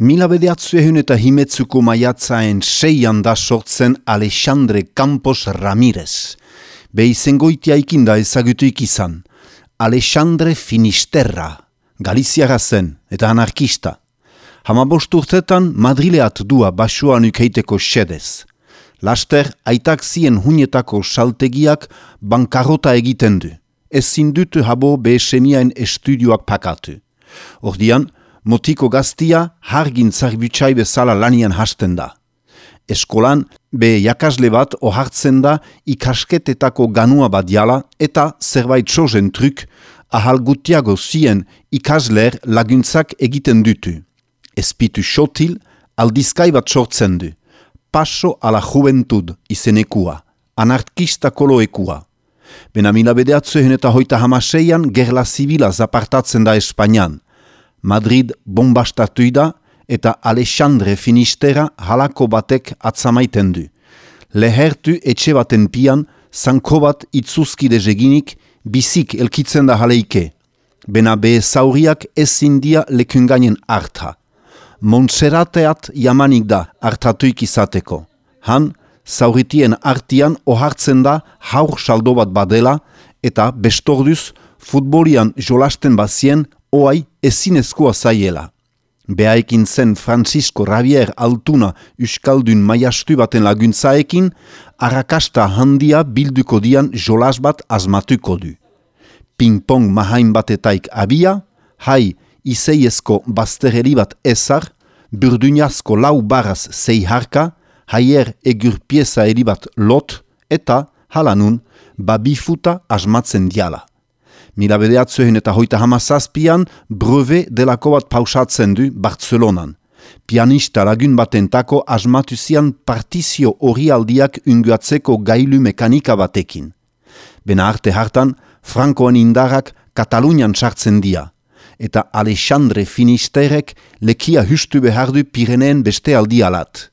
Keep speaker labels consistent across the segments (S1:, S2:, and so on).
S1: Mila bedeatzuehun eta himetzuko maiatzaen seian da sortzen Alexandre Campos Ramirez. Be izengoitia ikinda ezagutuik izan. Alexandre Finisterra, Galiziara zen eta anarkista. Hamabost urtetan Madrileat dua basuan ukeiteko sedez. Laster, aitak zien hunetako saltegiak bankarota egiten du. Ez zindutu habo behesemiaen estudioak pakatu. Ordian, motiko gaztia hargin zarbutxai bezala lanian hasten da. Eskolan, be jakasle bat ohartzen da ikasketetako ganua badiala eta zerbait sozen truk ahal gutiago zien ikasler laguntzak egiten dutu. Espitu xotil, aldizkai bat sortzen du. Paso a la juventud izenekua, anarkista koloekua. Bena mila bedeatzuen eta hoita hamaseian gerla zibila zapartatzen da Espainian. Madrid bombastatu da eta Alexandre Finistera halako batek atzamaiten du. Lehertu etxe baten pian, zanko bat itzuzkide jeginik, bizik elkitzen da haleike. Bena behe zauriak ezin dia lekungainen harta. Montserateat jamanik da hartatuik izateko. Han, zauritien artian ohartzen da haur saldo bat badela eta bestorduz futbolian jolasten bazien oai ezinezkoa zaiela. Behaekin zen Francisco Rabier Altuna Euskaldun maiastu baten laguntzaekin, arrakasta handia bilduko dian jolas bat azmatuko du. Ping-pong mahain batetaik abia, hai izeiezko baztereri bat ezar, burdunazko lau baraz zei harka, haier egur pieza eri bat lot, eta halanun babifuta asmatzen diala. Mila bedeatzuen eta hoita hamazazpian breve delako bat pausatzen du Bartzelonan. Pianista lagun batentako asmatu zian partizio hori aldiak unguatzeko gailu mekanika batekin. Bena arte hartan, Frankoen indarrak Katalunian sartzen dia. Eta Alexandre Finisterek lekia hustu behar du Pireneen beste aldi alat.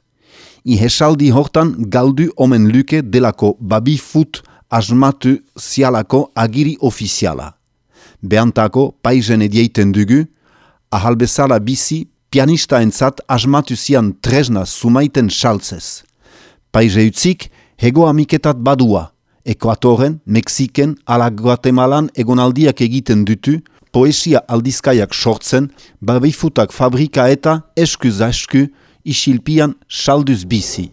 S1: Ihesaldi hortan galdu omen luke delako babi fut asmatu zialako agiri ofiziala. Beantako paizen edieiten dugu, ahal bezala bizi pianista entzat asmatu zian tresna sumaiten saltzez. Paize utzik, hego amiketat badua, Ekuatoren, Mexiken, ala Guatemalan egonaldiak egiten dutu, poesia aldizkaiak sortzen, babifutak fabrika eta esku-zasku isilpian salduz bizi.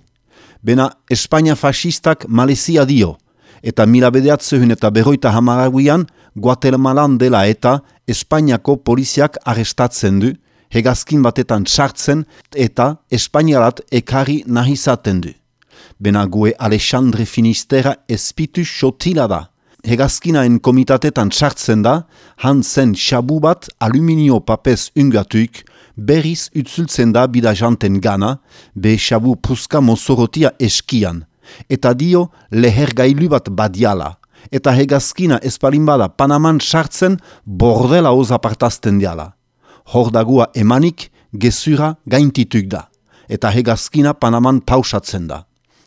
S1: Bena Espainia fascistak malezia dio, eta mila bedeatzehun eta berroita hamaraguian, Guatemalan dela eta Espainiako poliziak arrestatzen du, hegazkin batetan sartzen eta Espainiarat ekarri nahizaten du. Benague Alexandre Finistera espitu xotila da. Hegazkinaen komitatetan sartzen da, han zen xabu bat aluminio papez ungatuik, berriz utzultzen da bida janten gana, be xabu puska mozorotia eskian, eta dio leher gailu bat badiala, eta hegazkina espalin bada Panaman sartzen bordela hoz apartazten diala. Hor dagua emanik gezura gaintituk da, eta hegazkina Panaman pausatzen da.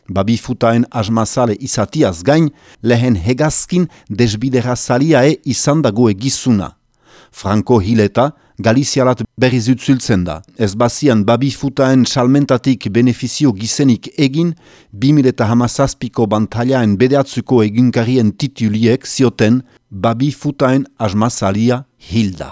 S1: Babifutaen asmazale izatiaz gain, lehen hegazkin desbidera zaliae izan dagoe gizuna. Franco Hileta, Galizialat berriz utzultzen da. Ez bazian babifutaen salmentatik benefizio gizenik egin, 2000 hamazazpiko bantailaen bedeatzuko egunkarien tituliek zioten babifutaen asmazalia hilda.